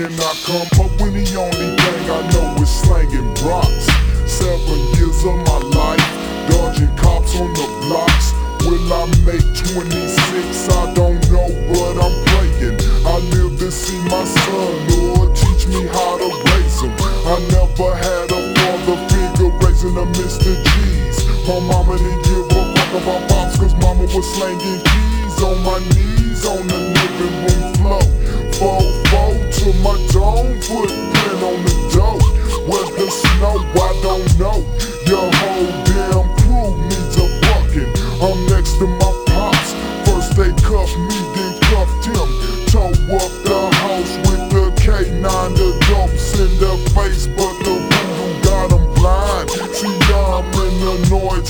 can I come up when the only thing I know is slanging rocks? Seven years of my life, dodging cops on the blocks. Will I make 26? I don't know, but I'm praying. I live to see my son, Lord, teach me how to raise him. I never had a father figure raising a Mr. G's. My mama didn't give a fuck about pops, cause mama was slanging keys on my knees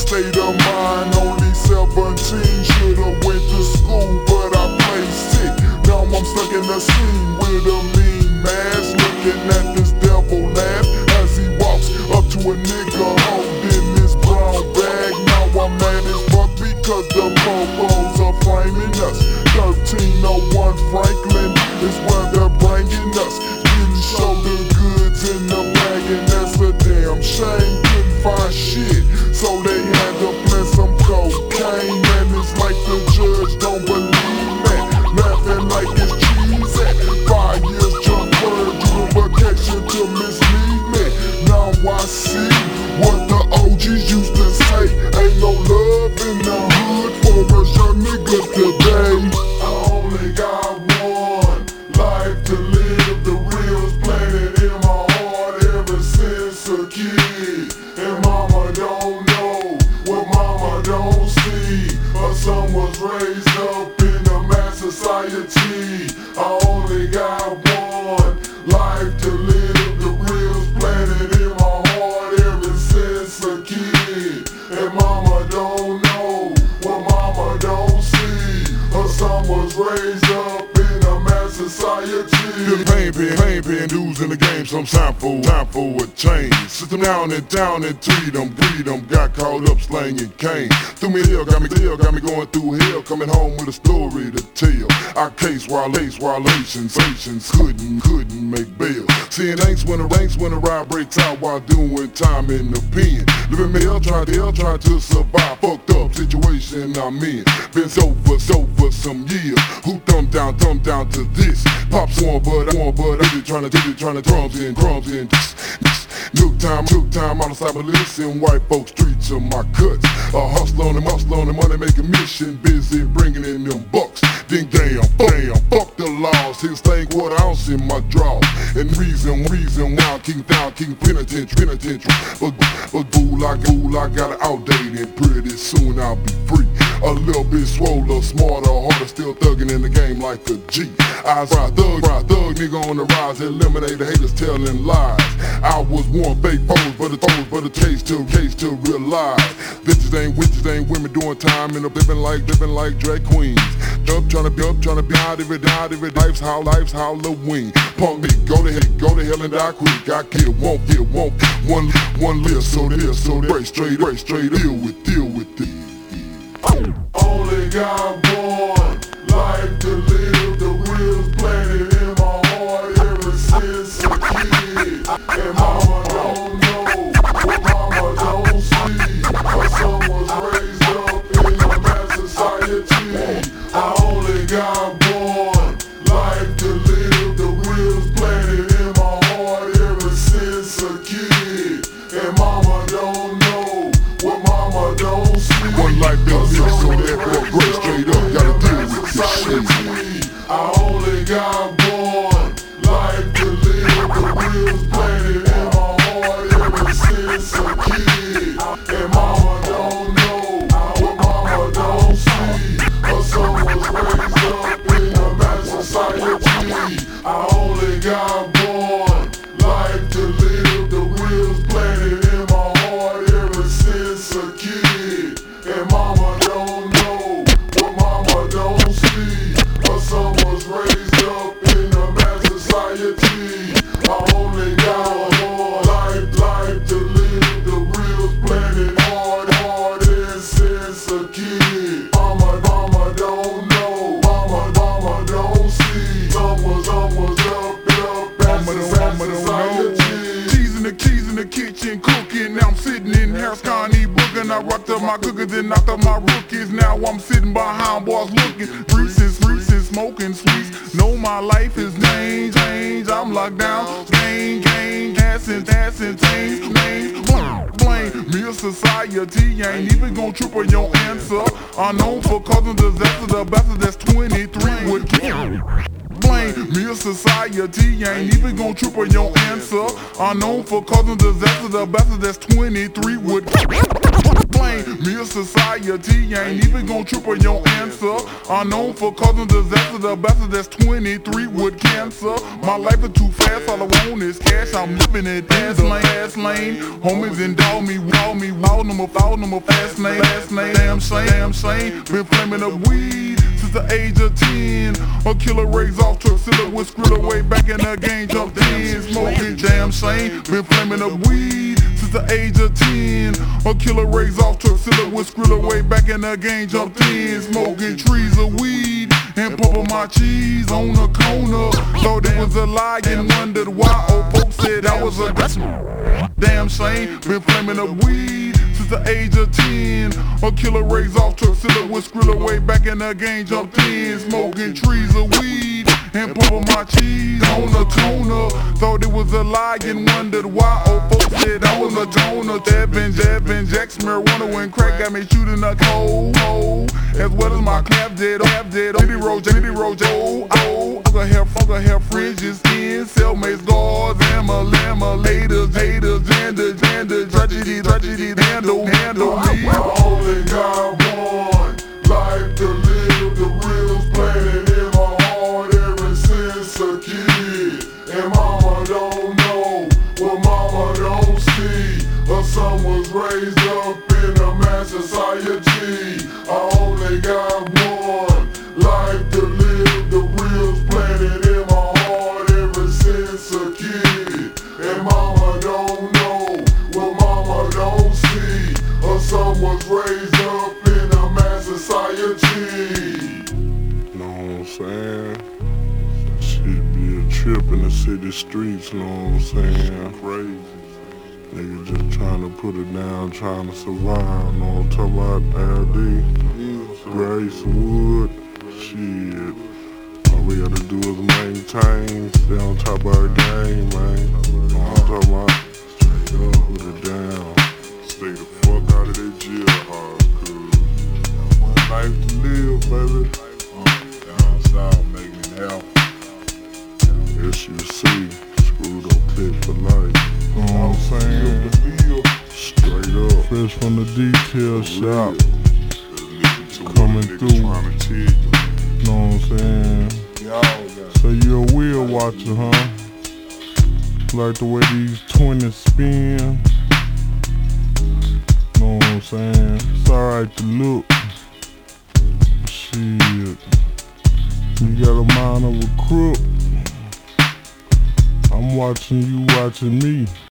state of mind. Only 17, should've went to school, but I played sick. Now I'm stuck in the scene with a mean mask, looking at this devil laugh as he walks up to a nigga holding his brown bag. Now I'm mad as fuck because the popos are framing us. 1301 Franklin is where they're bringing us. Getting shoulder goods in the bag, and that's a damn shame. Couldn't find shit, don't see. Her son was raised up in a mass society. I only got one life to live. The real's planted in my heart ever since a kid. And mama don't know what mama don't see. Her son was raised up in a mass society. The pain been dudes in the game, so I'm time for, time for a change. Sit them down and down and treat them, breed them. Got caught up slanging cane. Threw me hell, got me hell, got me going through hell. Coming home with a story to tell. I case while lace, violations, patience couldn't, couldn't make bail. Seeing ain'ts when the ranks when the ride breaks out while doing time in the pen. Living me hell, trying to hell, trying to survive. Fucked up situation I'm in. Been so for, so for some years. Who thumb down, thumb down to this? Pops one, but I want, but I did trying to, did it, to drums in, drums in. Took time, took time out of cyber listen. White folks streets of my cuts. A hustle on them, hustle on them, money making mission. Busy bringing in them bucks. Then damn, damn, the laws. His thing, what ounce in my draw. And reason, reason why keep down, keep penitentiary, penitentiary. But, but boo, I, boo, I got it outdated. Pretty soon I'll be free. A little bit swoller, smarter, harder, still thugging in the game like a G. I ride thug, ride thug, nigga on the rise, eliminate the haters telling lies. I was one fake pose, but it's pose, but it's case to case to realize. Bitches ain't witches, ain't women doing time and living like living like drag queens. Up trying to be up, trying to be out of it, out it. Life's how life's Halloween. Punk me, go to hell, go to hell and die quick. I kill, won't kill, won't one one live, so this, so break straight, break straight, deal with, deal with it. Only got I'm sitting in Harris County booking. I rocked up my cooker, then knocked up my rookies. Now I'm sitting behind bars looking. Reese's, Reese's, smoking sweets. Know my life is changed, change. I'm locked down, gang, gang, assin', assin', change, change. Blame me, society ain't even gon' trip on your answer. Unknown for causing disaster, the bastard that's 23 with blame me a society ain't even gon' trip on your answer. Unknown for causing disaster. The bastard that's 23 would blame me a society ain't even gon' trip on your answer. Unknown for causing disaster. The bastard that's 23 would cancer. My life is too fast. All I want is cash. I'm living it fast lane fast lane. Homies endow me wow me wow number foul number fast lane. Fast lane damn shame damn shame. Been flaming up weed since the age of 10. A killer raise off silhouette with skrilla way back in the game, jumped in, smoking jam sane, been flaming up weed since the age of 10. A killer raise off silhouette with skrilla way back in the game, jumped in, smoking trees of weed and pumping my cheese on the corner. Thought it was a lie and wondered why old folks said I was a damn shame. Been flaming up weed the age of 10. A killer raise off silhouette with skrilla way back in the game, jumped in, smoking trees of weed. And pumping my cheese on a tuna Thought it was a lie and wondered why old folks said I was a donor. Devin, Devin, Jackson, marijuana when crack got me shooting a cold. As well as my clap dead, clap dead, City Road, City Road, Funga hair, funga hair, fringes, in, cellmates, guards, ammo, lamma, haters, haters, gender, gender, tragedy, tragedy, handle, handle me. Only got one life to live, the wheels planted in my heart ever since a kid. And mama don't know what mama don't see. Her son was raised up in a man society. I only got one trip in the city streets, know what I'm saying? Crazy. Nigga just trying to put it down, trying to survive, know what I'm talking about? LD, Grace Wood, shit. All we gotta do is maintain, stay on top of our game, man. Know what I'm talking about? Put it down. Stay the fuck out of that jail hard, cause one life to live, baby. Uh, down south, making it happen. Yes, you see, Screwed Up Click for life. Know what I'm saying? Straight up. Fresh from the detail shop. Coming through. Trying to tell you. Know what I'm saying? So you a wheel watcher, huh? Like the way these 20s spin. Know what I'm saying? It's alright to look. Shit. You got a mind of a crook. I'm watching you watching me.